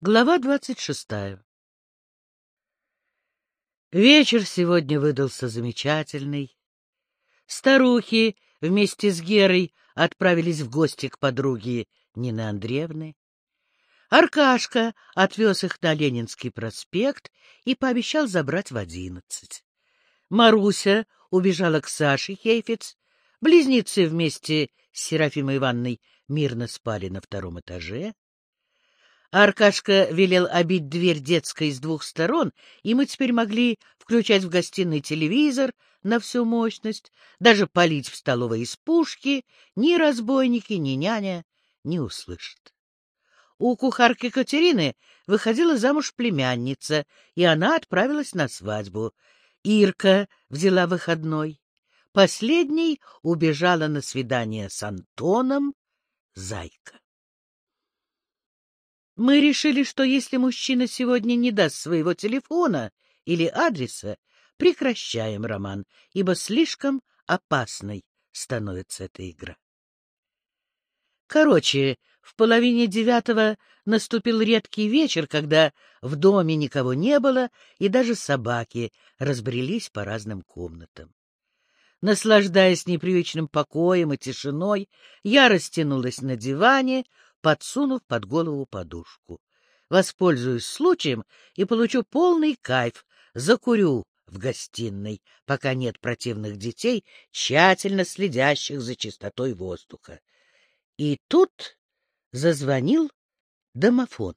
Глава двадцать шестая Вечер сегодня выдался замечательный. Старухи вместе с Герой отправились в гости к подруге Нины Андреевны. Аркашка отвез их на Ленинский проспект и пообещал забрать в одиннадцать. Маруся убежала к Саше Хейфиц. Близнецы вместе с Серафимой Ивановной мирно спали на втором этаже. Аркашка велел обить дверь детской с двух сторон, и мы теперь могли включать в гостиной телевизор на всю мощность, даже палить в столовой из пушки, ни разбойники, ни няня не услышат. У кухарки Катерины выходила замуж племянница, и она отправилась на свадьбу. Ирка взяла выходной. Последней убежала на свидание с Антоном Зайка. Мы решили, что если мужчина сегодня не даст своего телефона или адреса, прекращаем роман, ибо слишком опасной становится эта игра. Короче, в половине девятого наступил редкий вечер, когда в доме никого не было, и даже собаки разбрелись по разным комнатам. Наслаждаясь непривычным покоем и тишиной, я растянулась на диване, подсунув под голову подушку. Воспользуюсь случаем и получу полный кайф, закурю в гостиной, пока нет противных детей, тщательно следящих за чистотой воздуха. И тут зазвонил домофон.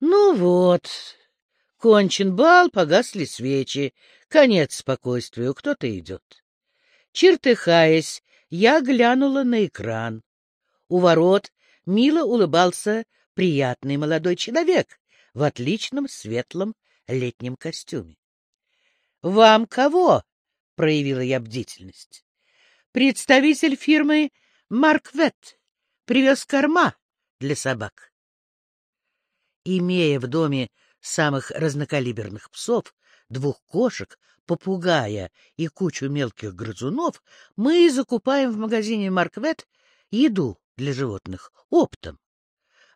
Ну вот, кончен бал, погасли свечи, конец спокойствию, кто-то идет. Чертыхаясь, я глянула на экран. У ворот мило улыбался приятный молодой человек в отличном светлом летнем костюме. — Вам кого? — проявила я бдительность. — Представитель фирмы «Марквет» привез корма для собак. Имея в доме самых разнокалиберных псов, двух кошек, попугая и кучу мелких грызунов, мы закупаем в магазине «Марквет» еду для животных оптом.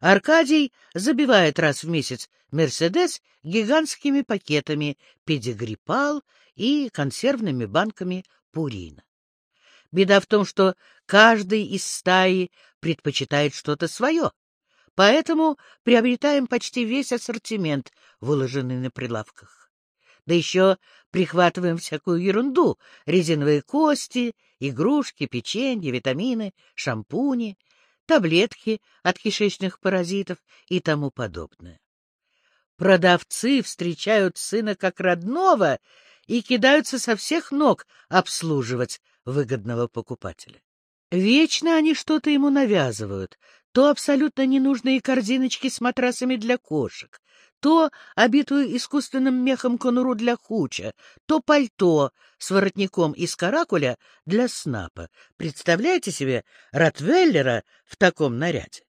Аркадий забивает раз в месяц «Мерседес» гигантскими пакетами педигрипал и консервными банками пурина. Беда в том, что каждый из стаи предпочитает что-то свое, поэтому приобретаем почти весь ассортимент, выложенный на прилавках. Да еще прихватываем всякую ерунду — резиновые кости, игрушки, печенье, витамины, шампуни, таблетки от кишечных паразитов и тому подобное. Продавцы встречают сына как родного и кидаются со всех ног обслуживать выгодного покупателя. Вечно они что-то ему навязывают, то абсолютно ненужные корзиночки с матрасами для кошек, то обитую искусственным мехом конуру для хуча, то пальто с воротником из каракуля для снапа. Представляете себе Ротвеллера в таком наряде?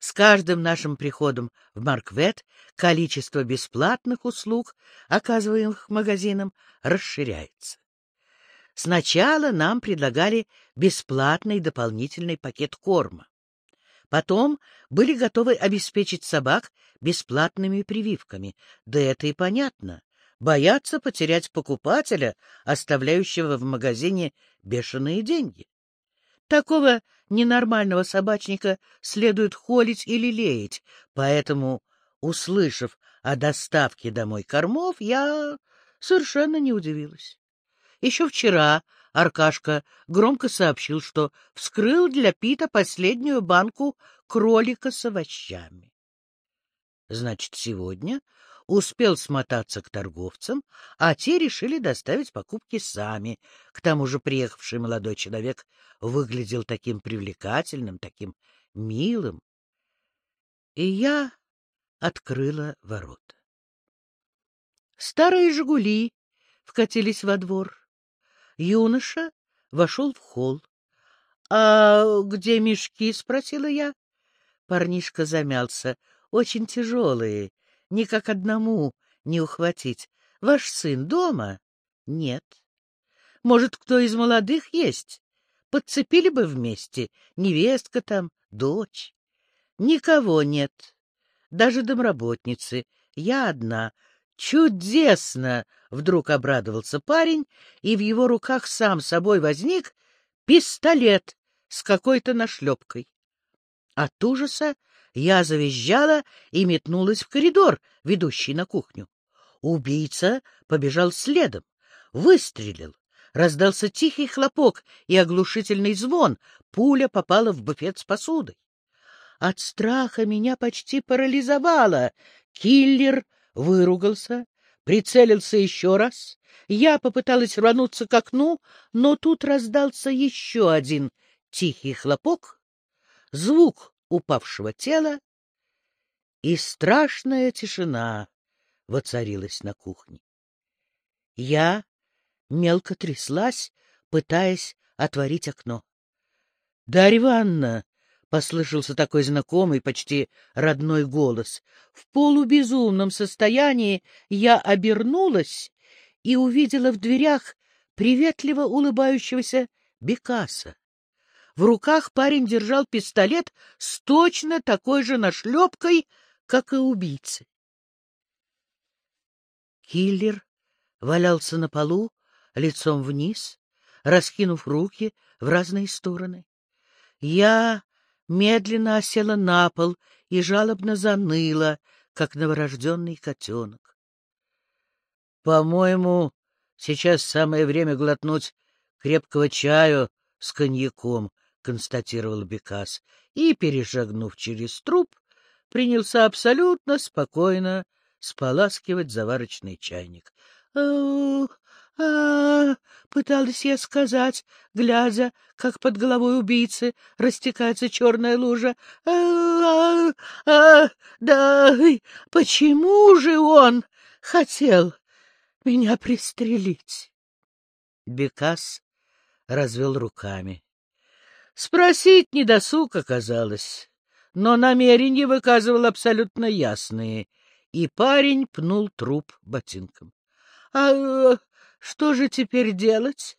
С каждым нашим приходом в Марквет количество бесплатных услуг, оказываемых магазином, расширяется. Сначала нам предлагали бесплатный дополнительный пакет корма. Потом были готовы обеспечить собак бесплатными прививками. Да это и понятно. Боятся потерять покупателя, оставляющего в магазине бешеные деньги. Такого ненормального собачника следует холить или леять, поэтому, услышав о доставке домой кормов, я совершенно не удивилась. Еще вчера Аркашка громко сообщил, что вскрыл для Пита последнюю банку кролика с овощами. Значит, сегодня успел смотаться к торговцам, а те решили доставить покупки сами. К тому же приехавший молодой человек выглядел таким привлекательным, таким милым. И я открыла ворота. Старые «Жигули» вкатились во двор. Юноша вошел в холл. — А где мешки? — спросила я. Парнишка замялся. — Очень тяжелые, никак одному не ухватить. Ваш сын дома? — Нет. — Может, кто из молодых есть? Подцепили бы вместе. Невестка там, дочь. — Никого нет, даже домработницы. Я одна. Чудесно! Вдруг обрадовался парень, и в его руках сам собой возник пистолет с какой-то нашлепкой. От ужаса я завизжала и метнулась в коридор, ведущий на кухню. Убийца побежал следом, выстрелил. Раздался тихий хлопок и оглушительный звон. Пуля попала в буфет с посудой. От страха меня почти парализовало. Киллер выругался, прицелился еще раз. Я попыталась рвануться к окну, но тут раздался еще один тихий хлопок, звук упавшего тела, и страшная тишина воцарилась на кухне. Я мелко тряслась, пытаясь отворить окно. — Дарья Ивановна! — послышался такой знакомый, почти родной голос. В полубезумном состоянии я обернулась и увидела в дверях приветливо улыбающегося Бекаса. В руках парень держал пистолет с точно такой же нашлепкой, как и убийцы. Киллер валялся на полу, лицом вниз, раскинув руки в разные стороны. Я медленно осела на пол и жалобно заныла, как новорожденный котенок. — По-моему, сейчас самое время глотнуть крепкого чаю с коньяком, — констатировал Бекас, и, перешагнув через труп, принялся абсолютно спокойно споласкивать заварочный чайник. «Ох, а, пыталась я сказать, глядя, как под головой убийцы растекается черная лужа. а, а, а да почему же он хотел меня пристрелить? Бекас развел руками. Спросить недосуг оказалось, но намерение выказывал абсолютно ясные, и парень пнул труп ботинком. — А что же теперь делать?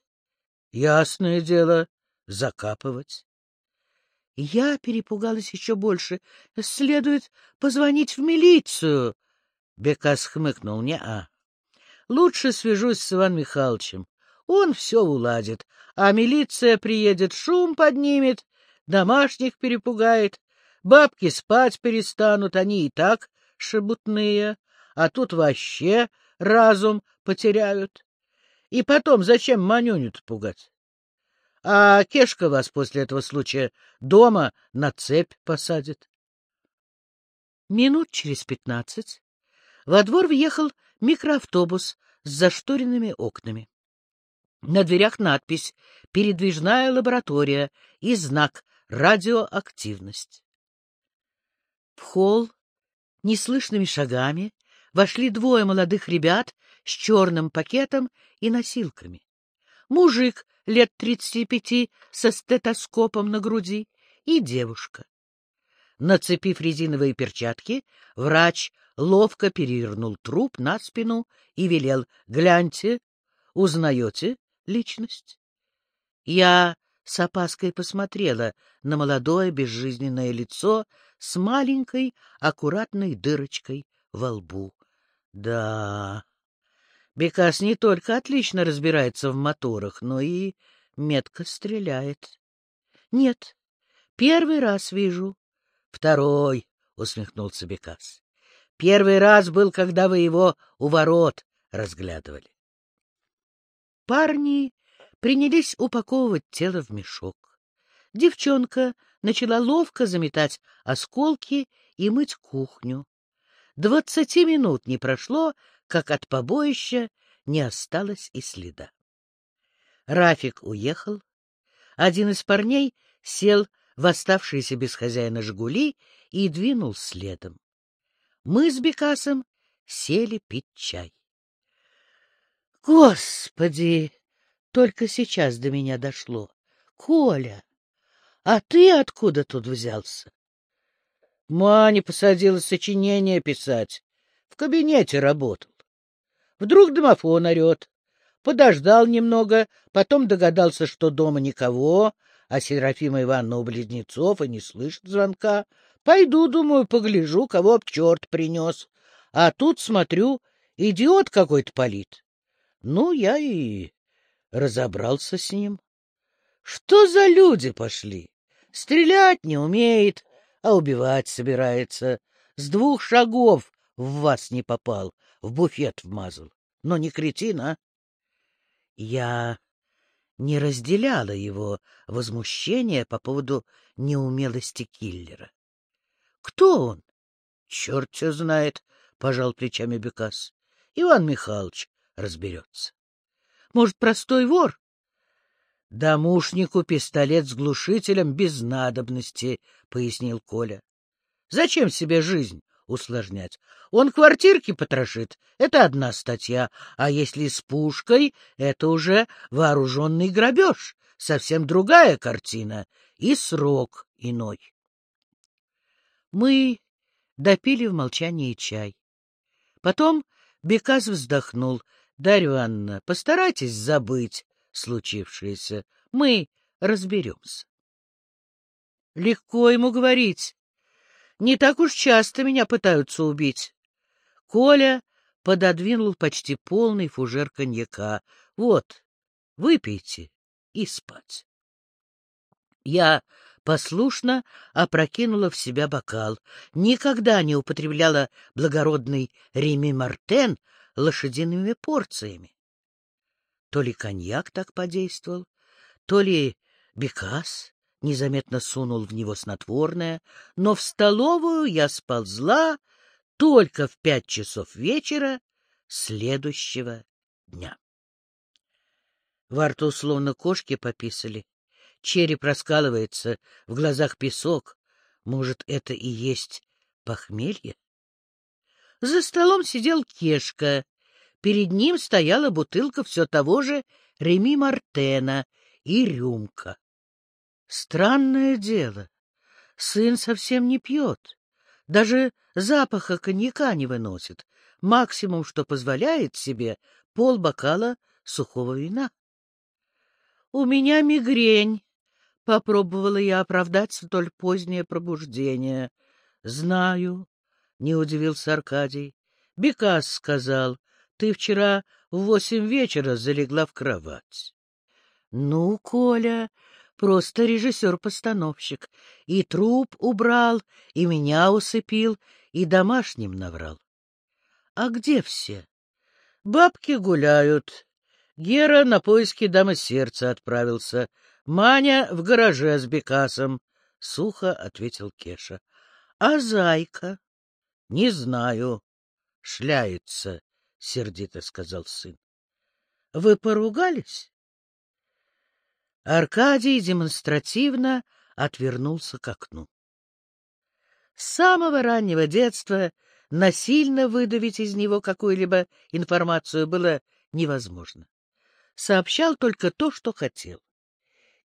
Ясное дело, закапывать. Я перепугалась еще больше. Следует позвонить в милицию. Бекас хмыкнул. Не-а. Лучше свяжусь с Иваном Михайловичем. Он все уладит, а милиция приедет, шум поднимет, домашних перепугает, бабки спать перестанут, они и так шебутные, а тут вообще разум потеряют. И потом, зачем Манюню-то пугать? А Кешка вас после этого случая дома на цепь посадит. Минут через пятнадцать во двор въехал микроавтобус с зашторенными окнами. На дверях надпись «Передвижная лаборатория» и знак «Радиоактивность». В холл неслышными шагами вошли двое молодых ребят с черным пакетом и носилками. Мужик лет тридцати пяти со стетоскопом на груди и девушка. Нацепив резиновые перчатки, врач ловко перевернул труп на спину и велел «Гляньте, узнаете личность?» Я с опаской посмотрела на молодое безжизненное лицо с маленькой аккуратной дырочкой во лбу. Да, Бекас не только отлично разбирается в моторах, но и метко стреляет. — Нет, первый раз вижу. — Второй, — усмехнулся Бекас. — Первый раз был, когда вы его у ворот разглядывали. Парни принялись упаковывать тело в мешок. Девчонка начала ловко заметать осколки и мыть кухню. Двадцати минут не прошло, как от побоища не осталось и следа. Рафик уехал. Один из парней сел в оставшиеся без хозяина «Жигули» и двинул следом. Мы с Бекасом сели пить чай. Господи! Только сейчас до меня дошло. Коля, а ты откуда тут взялся? Маня посадила сочинение писать. В кабинете работал. Вдруг домофон орет. Подождал немного, потом догадался, что дома никого, а Серафима Ивановна у близнецов и не слышит звонка. Пойду, думаю, погляжу, кого об черт принес. А тут, смотрю, идиот какой-то палит. Ну, я и разобрался с ним. Что за люди пошли? Стрелять не умеет, а убивать собирается. С двух шагов в вас не попал, в буфет вмазал. Но не кретин, а? Я не разделяла его возмущение по поводу неумелости киллера. — Кто он? — Черт тебя знает, — пожал плечами Бекас. — Иван Михайлович разберется. — Может, простой вор? — Домушнику пистолет с глушителем без надобности, — пояснил Коля. — Зачем себе жизнь усложнять? Он квартирки потрошит — это одна статья, а если с пушкой — это уже вооруженный грабеж, совсем другая картина и срок иной. Мы допили в молчании чай. Потом Бекас вздохнул. — Дарья Ивановна, постарайтесь забыть случившееся. Мы разберемся. Легко ему говорить. Не так уж часто меня пытаются убить. Коля пододвинул почти полный фужер коньяка. Вот, выпейте и спать. Я послушно опрокинула в себя бокал. Никогда не употребляла благородный Реми Мартен лошадиными порциями. То ли коньяк так подействовал, то ли Бекас незаметно сунул в него снотворное, но в столовую я сползла только в пять часов вечера следующего дня. Во рту словно кошки пописали, череп раскалывается, в глазах песок. Может, это и есть похмелье? За столом сидел Кешка. Перед ним стояла бутылка все того же Реми Мартена и рюмка. Странное дело. Сын совсем не пьет. Даже запаха коньяка не выносит. Максимум, что позволяет себе, полбокала сухого вина. — У меня мигрень, Попробовала я оправдать столь позднее пробуждение. — Знаю, — не удивился Аркадий. — Бекас сказал, ты вчера в восемь вечера залегла в кровать. — Ну, Коля, просто режиссер-постановщик. И труп убрал, и меня усыпил, и домашним наврал. — А где все? — Бабки гуляют. Гера на поиски дамы сердца отправился. Маня в гараже с Бекасом, — сухо ответил Кеша. — А зайка? — Не знаю. — Шляется, — сердито сказал сын. — Вы поругались? Аркадий демонстративно отвернулся к окну. С самого раннего детства насильно выдавить из него какую-либо информацию было невозможно. Сообщал только то, что хотел.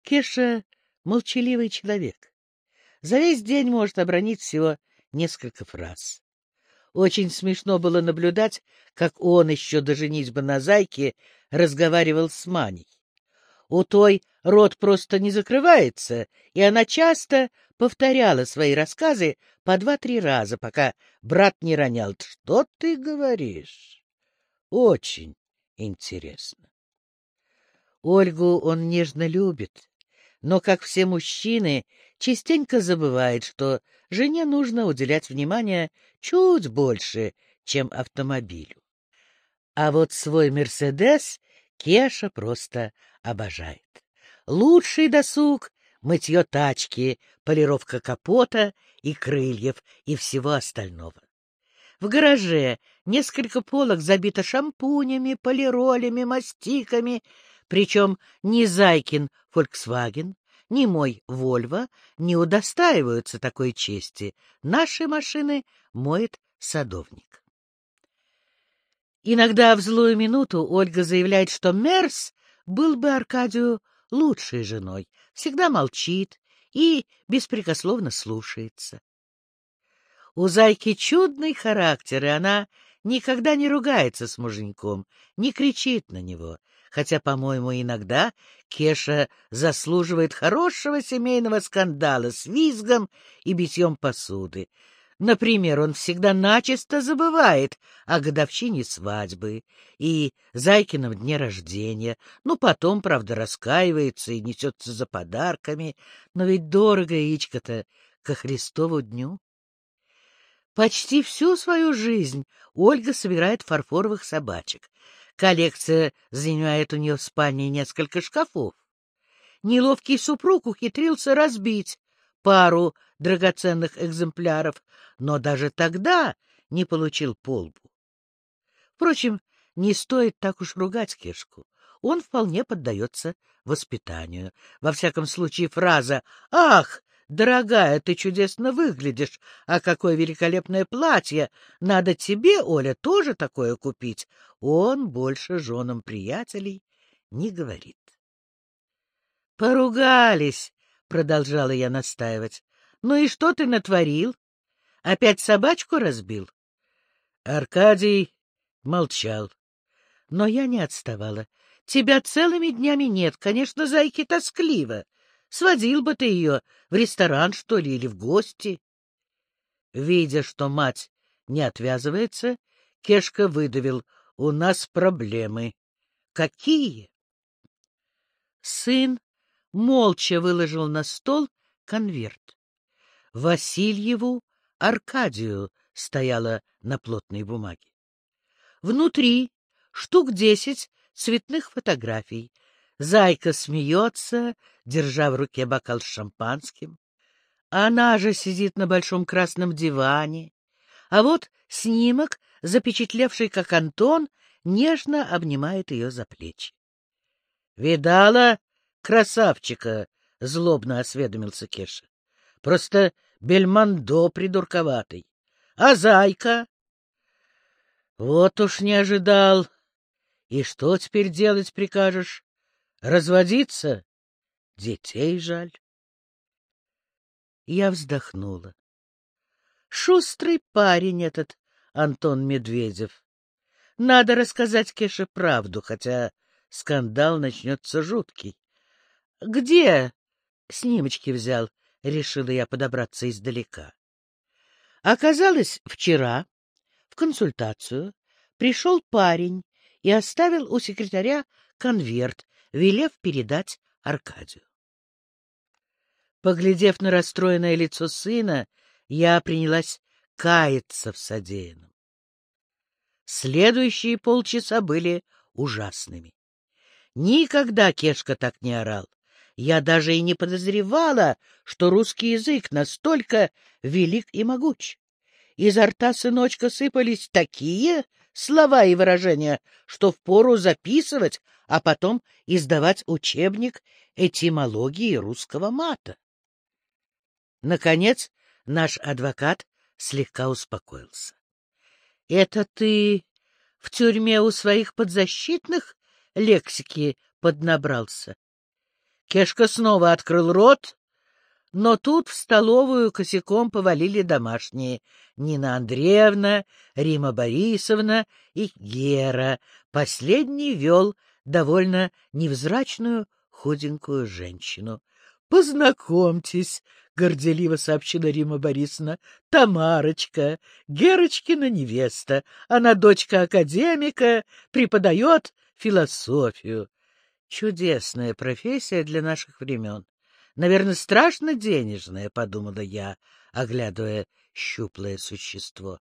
Кеша — молчаливый человек. За весь день может обронить всего несколько фраз. Очень смешно было наблюдать, как он еще до женитьбы на зайке разговаривал с Маней. У той рот просто не закрывается, и она часто повторяла свои рассказы по два-три раза, пока брат не ронял. «Что ты говоришь?» «Очень интересно». Ольгу он нежно любит, но, как все мужчины, частенько забывает, что жене нужно уделять внимание чуть больше, чем автомобилю. А вот свой «Мерседес» Кеша просто обожает. Лучший досуг — мытье тачки, полировка капота и крыльев и всего остального. В гараже несколько полок забито шампунями, полиролями, мастиками, причем ни Зайкин Volkswagen, ни мой Volvo не удостаиваются такой чести. Наши машины моет садовник. Иногда в злую минуту Ольга заявляет, что Мерс был бы Аркадию лучшей женой, всегда молчит и беспрекословно слушается. У Зайки чудный характер, и она никогда не ругается с муженьком, не кричит на него, хотя, по-моему, иногда Кеша заслуживает хорошего семейного скандала с визгом и битьем посуды. Например, он всегда начисто забывает о годовщине свадьбы и Зайкином дне рождения. Ну, потом, правда, раскаивается и несется за подарками. Но ведь дорого яичко-то ко Христову дню. Почти всю свою жизнь Ольга собирает фарфоровых собачек. Коллекция занимает у нее в спальне несколько шкафов. Неловкий супруг ухитрился разбить пару драгоценных экземпляров, но даже тогда не получил полбу. Впрочем, не стоит так уж ругать Кешку. Он вполне поддается воспитанию. Во всяком случае, фраза «Ах, дорогая, ты чудесно выглядишь, а какое великолепное платье! Надо тебе, Оля, тоже такое купить!» Он больше женам приятелей не говорит. Поругались, продолжала я настаивать. Ну и что ты натворил? Опять собачку разбил? Аркадий молчал. Но я не отставала. Тебя целыми днями нет, конечно, зайки тоскливо. Сводил бы ты ее в ресторан, что ли, или в гости. Видя, что мать не отвязывается, Кешка выдавил. — У нас проблемы. — Какие? Сын молча выложил на стол конверт. Васильеву Аркадию стояла на плотной бумаге. Внутри штук десять цветных фотографий. Зайка смеется, держа в руке бокал с шампанским. Она же сидит на большом красном диване. А вот снимок, запечатлевший, как Антон, нежно обнимает ее за плечи. — Видала красавчика? — злобно осведомился Кеша. — Просто бельмондо придурковатый. А зайка? — Вот уж не ожидал. И что теперь делать прикажешь? Разводиться? Детей жаль. Я вздохнула. Шустрый парень этот Антон Медведев. Надо рассказать Кеше правду, хотя скандал начнется жуткий. — Где снимочки взял? — решила я подобраться издалека. Оказалось, вчера в консультацию пришел парень и оставил у секретаря конверт, велев передать Аркадию. Поглядев на расстроенное лицо сына, я принялась каяться в содеянном. Следующие полчаса были ужасными. Никогда Кешка так не орал. Я даже и не подозревала, что русский язык настолько велик и могуч. Изо рта сыночка сыпались такие слова и выражения, что впору записывать, а потом издавать учебник этимологии русского мата. Наконец, наш адвокат слегка успокоился. — Это ты в тюрьме у своих подзащитных лексики поднабрался? Кешка снова открыл рот, но тут в столовую косяком повалили домашние Нина Андреевна, Рима Борисовна и Гера. Последний вел довольно невзрачную худенькую женщину. — Познакомьтесь, — горделиво сообщила Рима Борисовна, — Тамарочка, Герочкина невеста. Она дочка академика, преподает философию. Чудесная профессия для наших времен. Наверное, страшно денежная, — подумала я, оглядывая щуплое существо.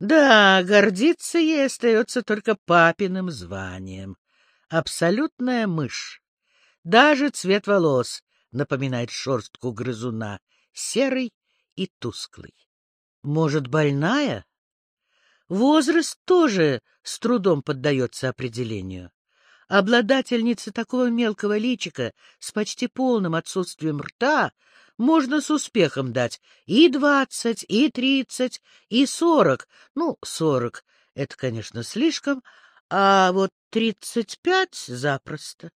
Да, гордиться ей остается только папиным званием. Абсолютная мышь. Даже цвет волос напоминает шерстку грызуна, серый и тусклый. Может, больная? Возраст тоже с трудом поддается определению. Обладательнице такого мелкого личика с почти полным отсутствием рта можно с успехом дать и двадцать, и тридцать, и сорок. Ну, сорок — это, конечно, слишком, а вот тридцать пять — запросто.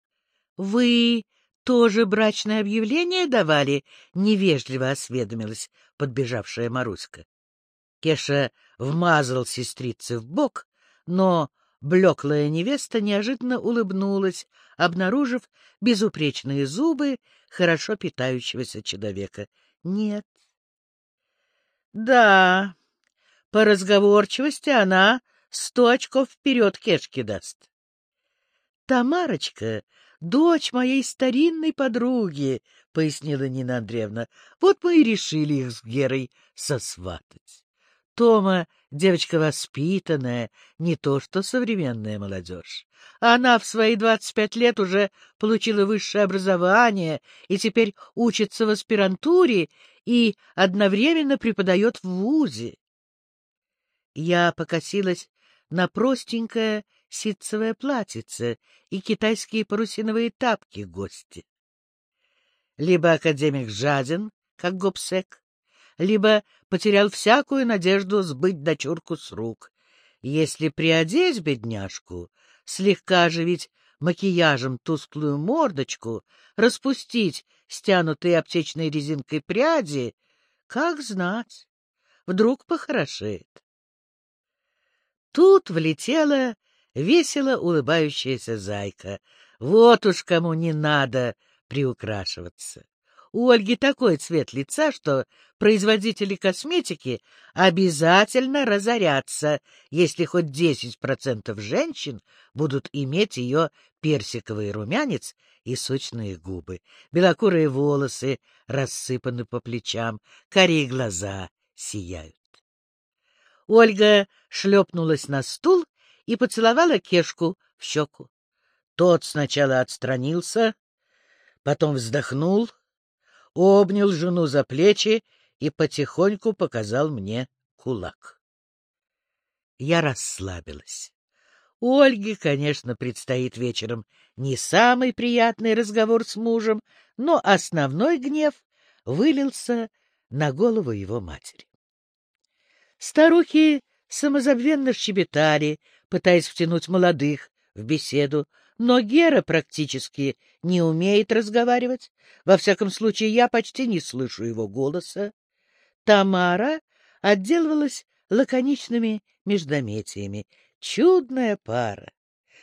Вы тоже брачное объявление давали? — невежливо осведомилась подбежавшая Маруська. Кеша вмазал сестрице в бок, но Блеклая невеста неожиданно улыбнулась, обнаружив безупречные зубы хорошо питающегося человека. Нет. Да, по разговорчивости она сто очков вперед кешки даст. Тамарочка — дочь моей старинной подруги, — пояснила Нина Андреевна. Вот мы и решили их с Герой сосватать. Тома — девочка воспитанная, не то что современная молодежь. Она в свои двадцать пять лет уже получила высшее образование и теперь учится в аспирантуре и одновременно преподает в ВУЗе. Я покосилась на простенькое ситцевое платьице и китайские парусиновые тапки гости. Либо академик жаден, как гопсек, либо потерял всякую надежду сбыть дочурку с рук. Если приодеть бедняжку, слегка оживить макияжем тусклую мордочку, распустить стянутые аптечной резинкой пряди, как знать, вдруг похорошеет. Тут влетела весело улыбающаяся зайка. Вот уж кому не надо приукрашиваться. У Ольги такой цвет лица, что производители косметики обязательно разорятся, если хоть 10% женщин будут иметь ее персиковый румянец и сочные губы. Белокурые волосы рассыпаны по плечам, карие глаза сияют. Ольга шлепнулась на стул и поцеловала Кешку в щеку. Тот сначала отстранился, потом вздохнул — обнял жену за плечи и потихоньку показал мне кулак. Я расслабилась. У Ольги, конечно, предстоит вечером не самый приятный разговор с мужем, но основной гнев вылился на голову его матери. Старухи самозабвенно щебетали, пытаясь втянуть молодых в беседу, но Гера практически не умеет разговаривать. Во всяком случае, я почти не слышу его голоса. Тамара отделывалась лаконичными междометиями. Чудная пара.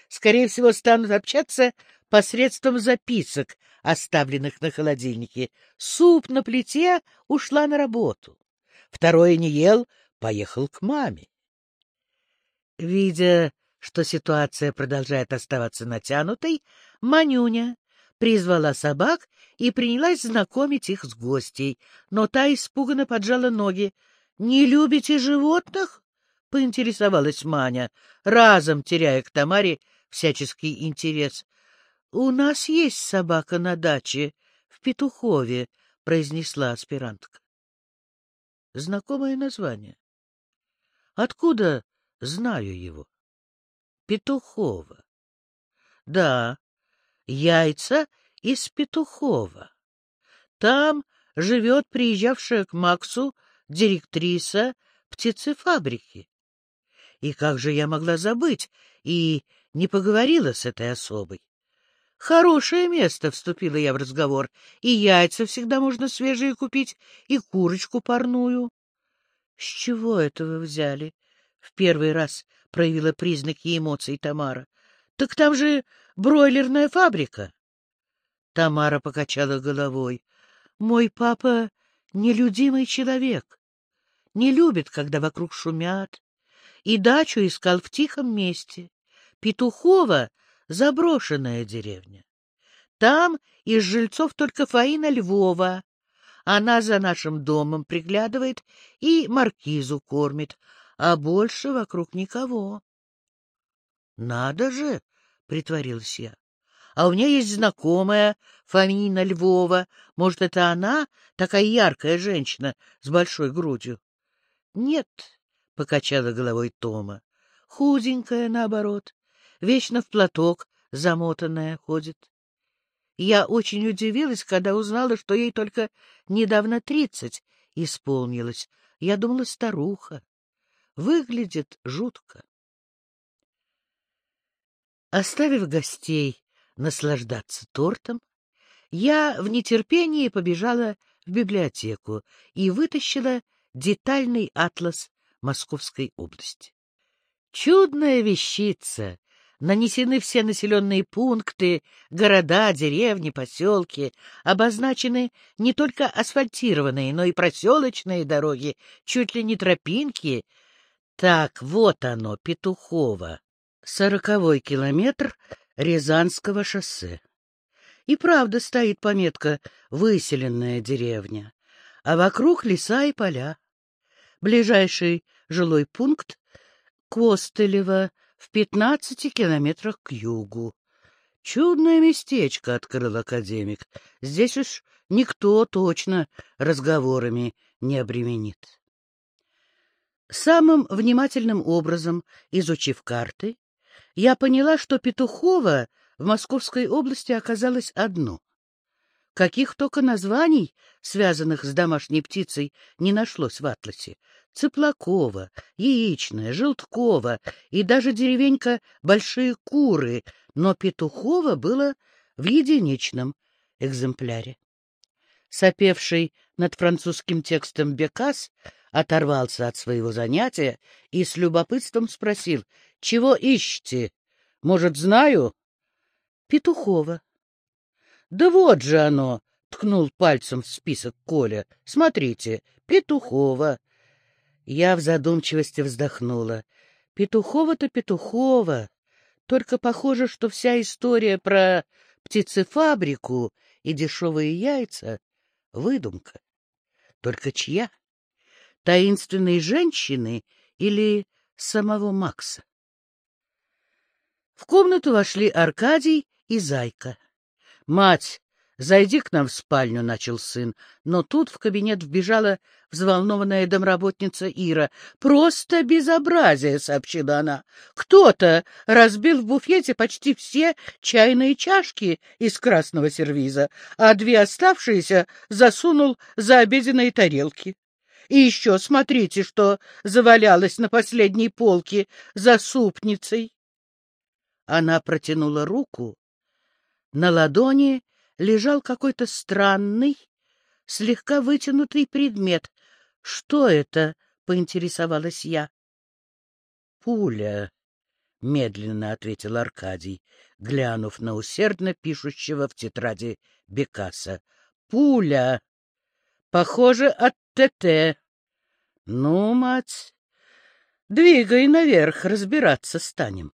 Скорее всего, станут общаться посредством записок, оставленных на холодильнике. Суп на плите ушла на работу. Второе не ел, поехал к маме. Видя что ситуация продолжает оставаться натянутой, Манюня призвала собак и принялась знакомить их с гостей, но та испуганно поджала ноги. — Не любите животных? — поинтересовалась Маня, разом теряя к Тамаре всяческий интерес. — У нас есть собака на даче, в Петухове, — произнесла аспирантка. Знакомое название. Откуда знаю его? Петухова. Да, яйца из Петухова. Там живет приезжавшая к Максу директриса птицефабрики. И как же я могла забыть и не поговорила с этой особой? Хорошее место, — вступила я в разговор, — и яйца всегда можно свежие купить, и курочку парную. — С чего это вы взяли? В первый раз проявила признаки эмоций Тамара. — Так там же бройлерная фабрика. Тамара покачала головой. — Мой папа нелюдимый человек. Не любит, когда вокруг шумят. И дачу искал в тихом месте. Петухова — заброшенная деревня. Там из жильцов только Фаина Львова. Она за нашим домом приглядывает и маркизу кормит, а больше вокруг никого. — Надо же! — притворилась я. — А у меня есть знакомая, Фомина Львова. Может, это она, такая яркая женщина с большой грудью? — Нет, — покачала головой Тома. — Худенькая, наоборот, вечно в платок замотанная ходит. Я очень удивилась, когда узнала, что ей только недавно тридцать исполнилось. Я думала, старуха. Выглядит жутко. Оставив гостей наслаждаться тортом, я в нетерпении побежала в библиотеку и вытащила детальный атлас Московской области. Чудная вещица! Нанесены все населенные пункты, города, деревни, поселки, обозначены не только асфальтированные, но и проселочные дороги, чуть ли не тропинки. Так, вот оно, Петухово, сороковой километр Рязанского шоссе. И правда стоит пометка «Выселенная деревня», а вокруг леса и поля. Ближайший жилой пункт — Костылево, в пятнадцати километрах к югу. Чудное местечко, — открыл академик. Здесь уж никто точно разговорами не обременит. Самым внимательным образом, изучив карты, я поняла, что Петухово в Московской области оказалось одно. Каких только названий, связанных с домашней птицей, не нашлось в атласе. Цыплакова, Яичная, Желткова и даже деревенька Большие Куры, но Петухова было в единичном экземпляре. Сопевший над французским текстом Бекас оторвался от своего занятия и с любопытством спросил, «Чего ищете? Может, знаю?» «Петухова». «Да вот же оно!» — ткнул пальцем в список Коля. «Смотрите, Петухова». Я в задумчивости вздохнула. Петухова-то Петухова. Только похоже, что вся история про птицефабрику и дешевые яйца — выдумка. Только чья? Таинственной женщины или самого Макса? В комнату вошли Аркадий и Зайка. Мать «Зайди к нам в спальню», — начал сын. Но тут в кабинет вбежала взволнованная домработница Ира. «Просто безобразие», — сообщила она. «Кто-то разбил в буфете почти все чайные чашки из красного сервиза, а две оставшиеся засунул за обеденные тарелки. И еще смотрите, что завалялось на последней полке за супницей». Она протянула руку. На ладони лежал какой-то странный, слегка вытянутый предмет. Что это? — поинтересовалась я. — Пуля, — медленно ответил Аркадий, глянув на усердно пишущего в тетради Бекаса. — Пуля! Похоже, от ТТ. — Ну, мать, двигай наверх, разбираться станем.